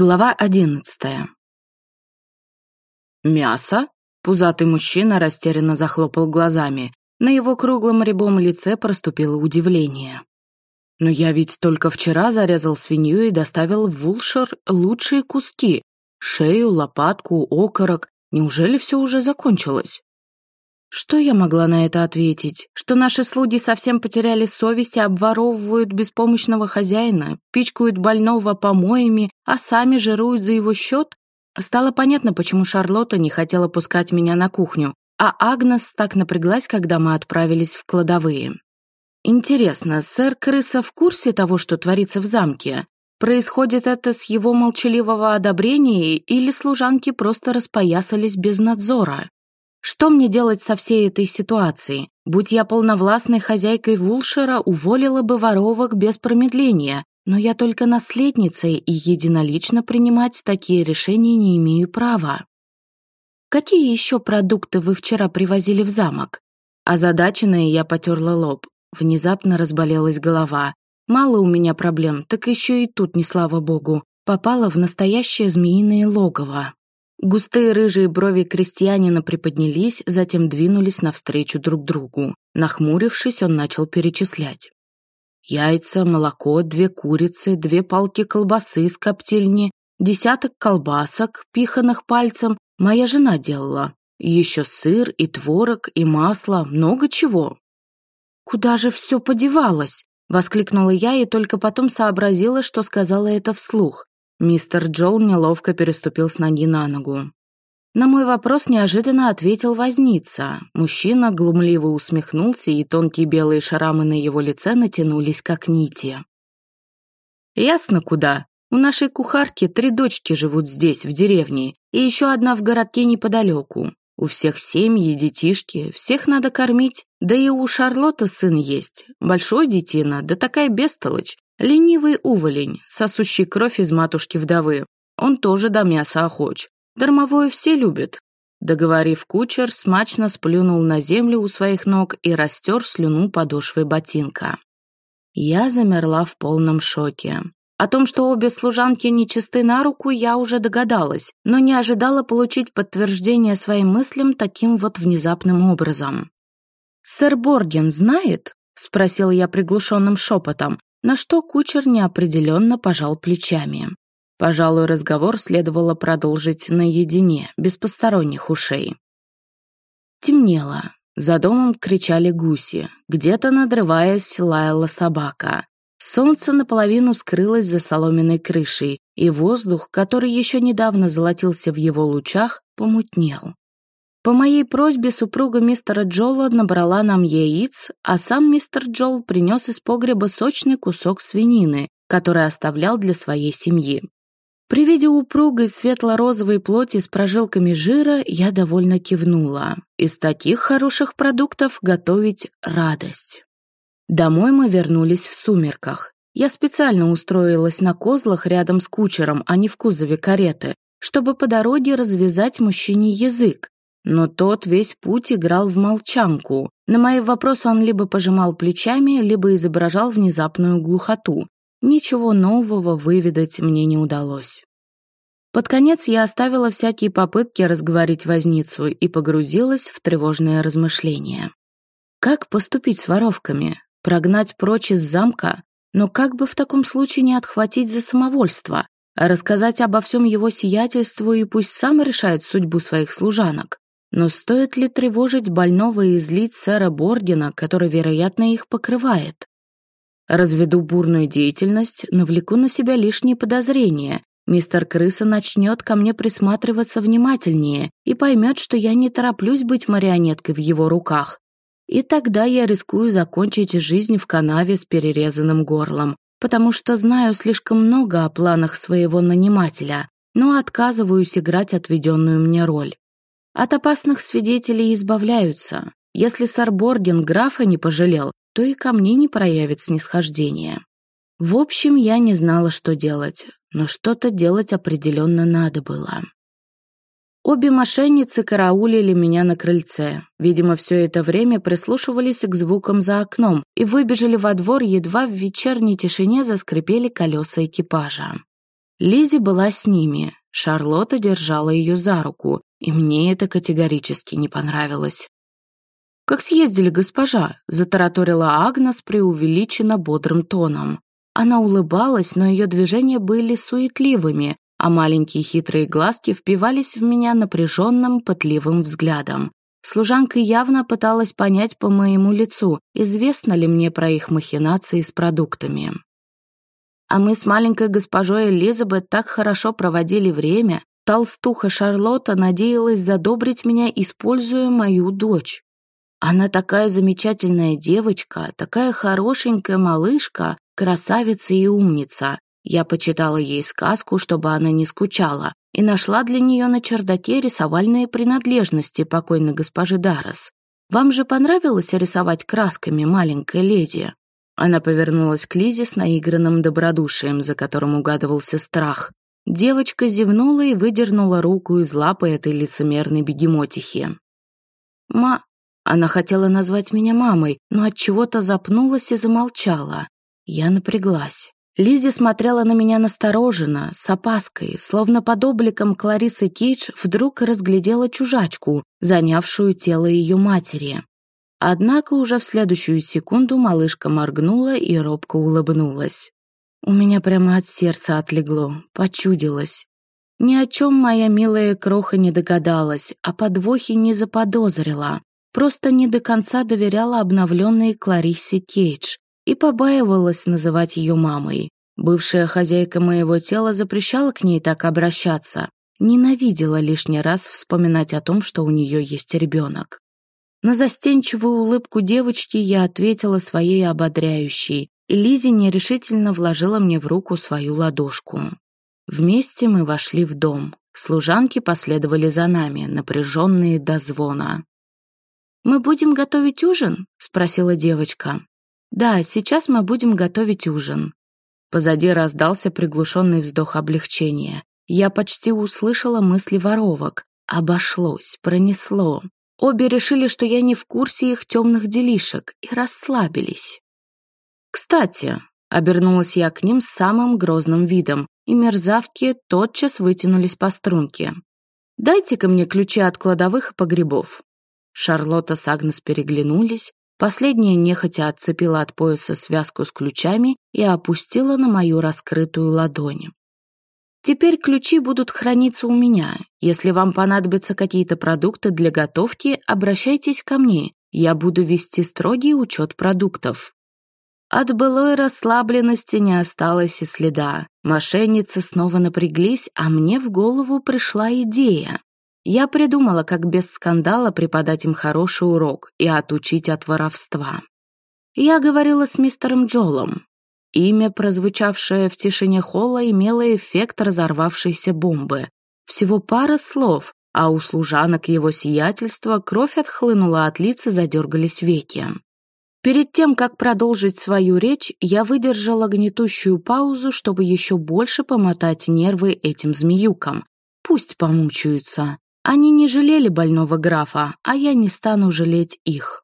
Глава одиннадцатая. «Мясо?» Пузатый мужчина растерянно захлопал глазами. На его круглом рябом лице проступило удивление. «Но я ведь только вчера зарезал свинью и доставил в Вулшер лучшие куски. Шею, лопатку, окорок. Неужели все уже закончилось?» Что я могла на это ответить? Что наши слуги совсем потеряли совесть и обворовывают беспомощного хозяина, пичкают больного помоями, а сами жируют за его счет? Стало понятно, почему Шарлотта не хотела пускать меня на кухню, а Агнес так напряглась, когда мы отправились в кладовые. Интересно, сэр Крыса в курсе того, что творится в замке? Происходит это с его молчаливого одобрения или служанки просто распоясались без надзора? Что мне делать со всей этой ситуацией? Будь я полновластной хозяйкой Вулшера, уволила бы воровок без промедления, но я только наследница и единолично принимать такие решения не имею права. Какие еще продукты вы вчера привозили в замок? Озадаченная я потерла лоб. Внезапно разболелась голова. Мало у меня проблем, так еще и тут, не слава богу, попала в настоящее змеиное логово. Густые рыжие брови крестьянина приподнялись, затем двинулись навстречу друг другу. Нахмурившись, он начал перечислять. Яйца, молоко, две курицы, две палки колбасы из коптильни, десяток колбасок, пиханных пальцем, моя жена делала. Еще сыр и творог, и масло, много чего. «Куда же все подевалось?» — воскликнула я и только потом сообразила, что сказала это вслух. Мистер Джол неловко переступил с ноги на ногу. На мой вопрос неожиданно ответил возница. Мужчина глумливо усмехнулся, и тонкие белые шрамы на его лице натянулись, как нити. «Ясно куда. У нашей кухарки три дочки живут здесь, в деревне, и еще одна в городке неподалеку. У всех семьи, детишки, всех надо кормить. Да и у Шарлотты сын есть. Большой детина, да такая бестолочь. Ленивый уволень, сосущий кровь из матушки-вдовы. Он тоже до мяса охоч. Дармовое все любят. Договорив кучер, смачно сплюнул на землю у своих ног и растер слюну подошвой ботинка. Я замерла в полном шоке. О том, что обе служанки нечисты на руку, я уже догадалась, но не ожидала получить подтверждение своим мыслям таким вот внезапным образом. «Сэр Борген знает?» — спросил я приглушенным шепотом, на что кучер неопределенно пожал плечами. Пожалуй, разговор следовало продолжить наедине, без посторонних ушей. Темнело. За домом кричали гуси. Где-то, надрываясь, лаяла собака. Солнце наполовину скрылось за соломенной крышей, и воздух, который еще недавно золотился в его лучах, помутнел. По моей просьбе супруга мистера Джола набрала нам яиц, а сам мистер Джол принес из погреба сочный кусок свинины, который оставлял для своей семьи. При виде упругой светло-розовой плоти с прожилками жира я довольно кивнула. Из таких хороших продуктов готовить радость. Домой мы вернулись в сумерках. Я специально устроилась на козлах рядом с кучером, а не в кузове кареты, чтобы по дороге развязать мужчине язык, но тот весь путь играл в молчанку. На мои вопросы он либо пожимал плечами, либо изображал внезапную глухоту. Ничего нового выведать мне не удалось. Под конец я оставила всякие попытки разговорить возницу и погрузилась в тревожное размышление. Как поступить с воровками? Прогнать прочь из замка? Но как бы в таком случае не отхватить за самовольство? Рассказать обо всем его сиятельству и пусть сам решает судьбу своих служанок. Но стоит ли тревожить больного и злить сэра Бордена, который, вероятно, их покрывает? Разведу бурную деятельность, навлеку на себя лишние подозрения. Мистер Крыса начнет ко мне присматриваться внимательнее и поймет, что я не тороплюсь быть марионеткой в его руках. И тогда я рискую закончить жизнь в канаве с перерезанным горлом, потому что знаю слишком много о планах своего нанимателя, но отказываюсь играть отведенную мне роль. От опасных свидетелей избавляются. Если Сарборген графа не пожалел, то и ко мне не проявит снисхождения. В общем, я не знала, что делать, но что-то делать определенно надо было. Обе мошенницы караулили меня на крыльце. Видимо, все это время прислушивались к звукам за окном и выбежали во двор, едва в вечерней тишине заскрипели колеса экипажа. Лизи была с ними, Шарлотта держала ее за руку, и мне это категорически не понравилось. «Как съездили, госпожа?» – затараторила Агнес преувеличенно бодрым тоном. Она улыбалась, но ее движения были суетливыми, а маленькие хитрые глазки впивались в меня напряженным, пытливым взглядом. Служанка явно пыталась понять по моему лицу, известно ли мне про их махинации с продуктами. А мы с маленькой госпожой Элизабет так хорошо проводили время. Толстуха Шарлотта надеялась задобрить меня, используя мою дочь. Она такая замечательная девочка, такая хорошенькая малышка, красавица и умница. Я почитала ей сказку, чтобы она не скучала, и нашла для нее на чердаке рисовальные принадлежности покойной госпожи Даррес. Вам же понравилось рисовать красками, маленькая леди?» Она повернулась к Лизе с наигранным добродушием, за которым угадывался страх. Девочка зевнула и выдернула руку из лапы этой лицемерной бегемотихи. «Ма...» Она хотела назвать меня мамой, но от чего то запнулась и замолчала. Я напряглась. Лизи смотрела на меня настороженно, с опаской, словно под обликом Кларисы Кейдж вдруг разглядела чужачку, занявшую тело ее матери. Однако уже в следующую секунду малышка моргнула и робко улыбнулась. У меня прямо от сердца отлегло, почудилось. Ни о чем моя милая кроха не догадалась, а подвохи не заподозрила. Просто не до конца доверяла обновленной Клариссе Кейдж и побаивалась называть ее мамой. Бывшая хозяйка моего тела запрещала к ней так обращаться, ненавидела лишний раз вспоминать о том, что у нее есть ребенок. На застенчивую улыбку девочки я ответила своей ободряющей, и Лизи нерешительно вложила мне в руку свою ладошку. Вместе мы вошли в дом. Служанки последовали за нами, напряженные до звона. «Мы будем готовить ужин?» — спросила девочка. «Да, сейчас мы будем готовить ужин». Позади раздался приглушенный вздох облегчения. Я почти услышала мысли воровок. Обошлось, пронесло. Обе решили, что я не в курсе их темных делишек, и расслабились. «Кстати», — обернулась я к ним с самым грозным видом, и мерзавки тотчас вытянулись по струнке. «Дайте-ка мне ключи от кладовых и погребов». Шарлотта с Агнес переглянулись, последняя нехотя отцепила от пояса связку с ключами и опустила на мою раскрытую ладонь. Теперь ключи будут храниться у меня. Если вам понадобятся какие-то продукты для готовки, обращайтесь ко мне. Я буду вести строгий учет продуктов». От былой расслабленности не осталось и следа. Мошенницы снова напряглись, а мне в голову пришла идея. Я придумала, как без скандала преподать им хороший урок и отучить от воровства. Я говорила с мистером Джолом. Имя, прозвучавшее в тишине холла, имело эффект разорвавшейся бомбы. Всего пара слов, а у служанок его сиятельства кровь отхлынула от лиц и задергались веки. Перед тем, как продолжить свою речь, я выдержала гнетущую паузу, чтобы еще больше помотать нервы этим змеюкам. Пусть помучаются. Они не жалели больного графа, а я не стану жалеть их.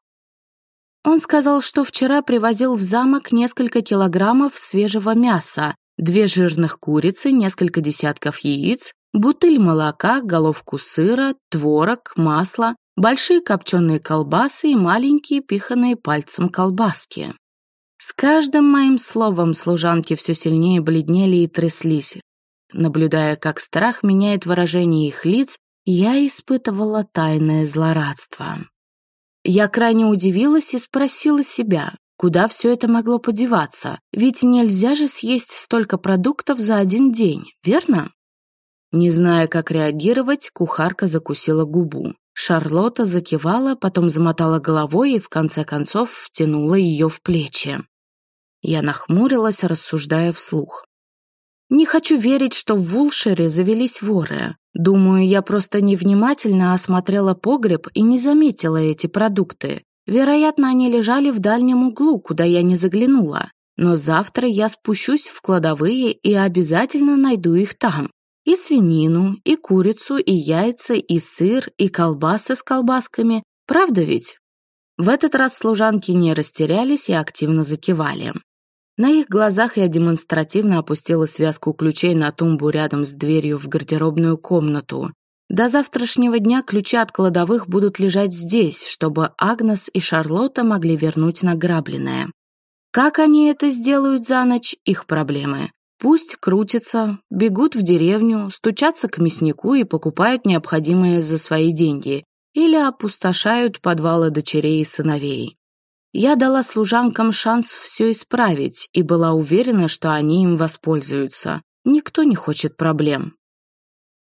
Он сказал, что вчера привозил в замок несколько килограммов свежего мяса, две жирных курицы, несколько десятков яиц, бутыль молока, головку сыра, творог, масло, большие копченые колбасы и маленькие пиханные пальцем колбаски. С каждым моим словом служанки все сильнее бледнели и тряслись. Наблюдая, как страх меняет выражение их лиц, я испытывала тайное злорадство. Я крайне удивилась и спросила себя, куда все это могло подеваться, ведь нельзя же съесть столько продуктов за один день, верно? Не зная, как реагировать, кухарка закусила губу. Шарлотта закивала, потом замотала головой и в конце концов втянула ее в плечи. Я нахмурилась, рассуждая вслух. Не хочу верить, что в Вулшере завелись воры. Думаю, я просто невнимательно осмотрела погреб и не заметила эти продукты. Вероятно, они лежали в дальнем углу, куда я не заглянула. Но завтра я спущусь в кладовые и обязательно найду их там. И свинину, и курицу, и яйца, и сыр, и колбасы с колбасками. Правда ведь? В этот раз служанки не растерялись и активно закивали. На их глазах я демонстративно опустила связку ключей на тумбу рядом с дверью в гардеробную комнату. До завтрашнего дня ключи от кладовых будут лежать здесь, чтобы Агнес и Шарлотта могли вернуть награбленное. Как они это сделают за ночь – их проблемы. Пусть крутятся, бегут в деревню, стучатся к мяснику и покупают необходимое за свои деньги или опустошают подвалы дочерей и сыновей. Я дала служанкам шанс все исправить и была уверена, что они им воспользуются. Никто не хочет проблем.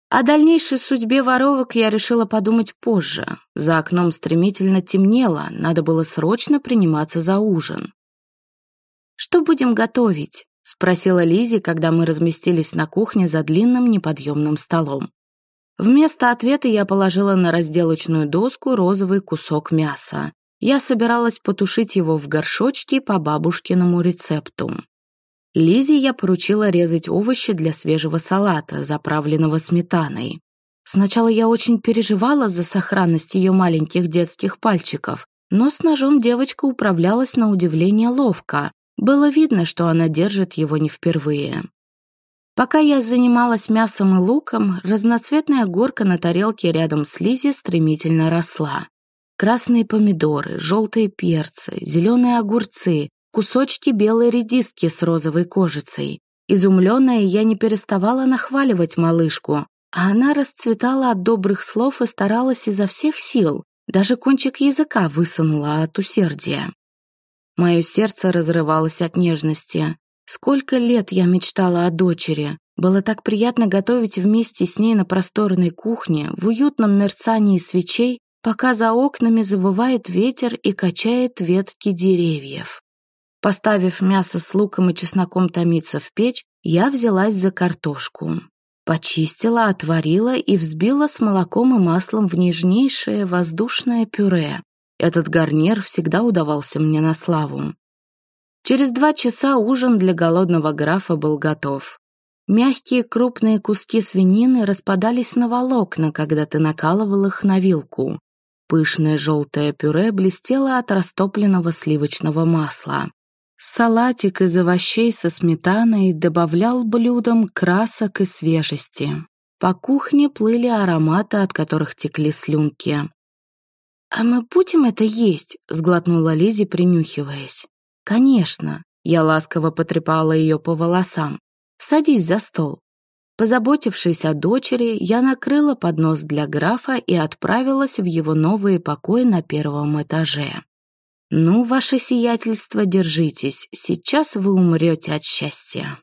О дальнейшей судьбе воровок я решила подумать позже. За окном стремительно темнело, надо было срочно приниматься за ужин. «Что будем готовить?» — спросила Лизи, когда мы разместились на кухне за длинным неподъемным столом. Вместо ответа я положила на разделочную доску розовый кусок мяса. Я собиралась потушить его в горшочке по бабушкиному рецепту. Лизе я поручила резать овощи для свежего салата, заправленного сметаной. Сначала я очень переживала за сохранность ее маленьких детских пальчиков, но с ножом девочка управлялась на удивление ловко. Было видно, что она держит его не впервые. Пока я занималась мясом и луком, разноцветная горка на тарелке рядом с Лизи стремительно росла. Красные помидоры, желтые перцы, зеленые огурцы, кусочки белой редиски с розовой кожицей. Изумленная, я не переставала нахваливать малышку, а она расцветала от добрых слов и старалась изо всех сил, даже кончик языка высунула от усердия. Мое сердце разрывалось от нежности. Сколько лет я мечтала о дочери. Было так приятно готовить вместе с ней на просторной кухне, в уютном мерцании свечей пока за окнами завывает ветер и качает ветки деревьев. Поставив мясо с луком и чесноком томиться в печь, я взялась за картошку. Почистила, отварила и взбила с молоком и маслом в нежнейшее воздушное пюре. Этот гарнир всегда удавался мне на славу. Через два часа ужин для голодного графа был готов. Мягкие крупные куски свинины распадались на волокна, когда ты накалывал их на вилку. Пышное желтое пюре блестело от растопленного сливочного масла. Салатик из овощей со сметаной добавлял блюдам красок и свежести. По кухне плыли ароматы, от которых текли слюнки. «А мы будем это есть?» — сглотнула Лизи, принюхиваясь. «Конечно». Я ласково потрепала ее по волосам. «Садись за стол». Позаботившись о дочери, я накрыла поднос для графа и отправилась в его новые покои на первом этаже. «Ну, ваше сиятельство, держитесь, сейчас вы умрете от счастья».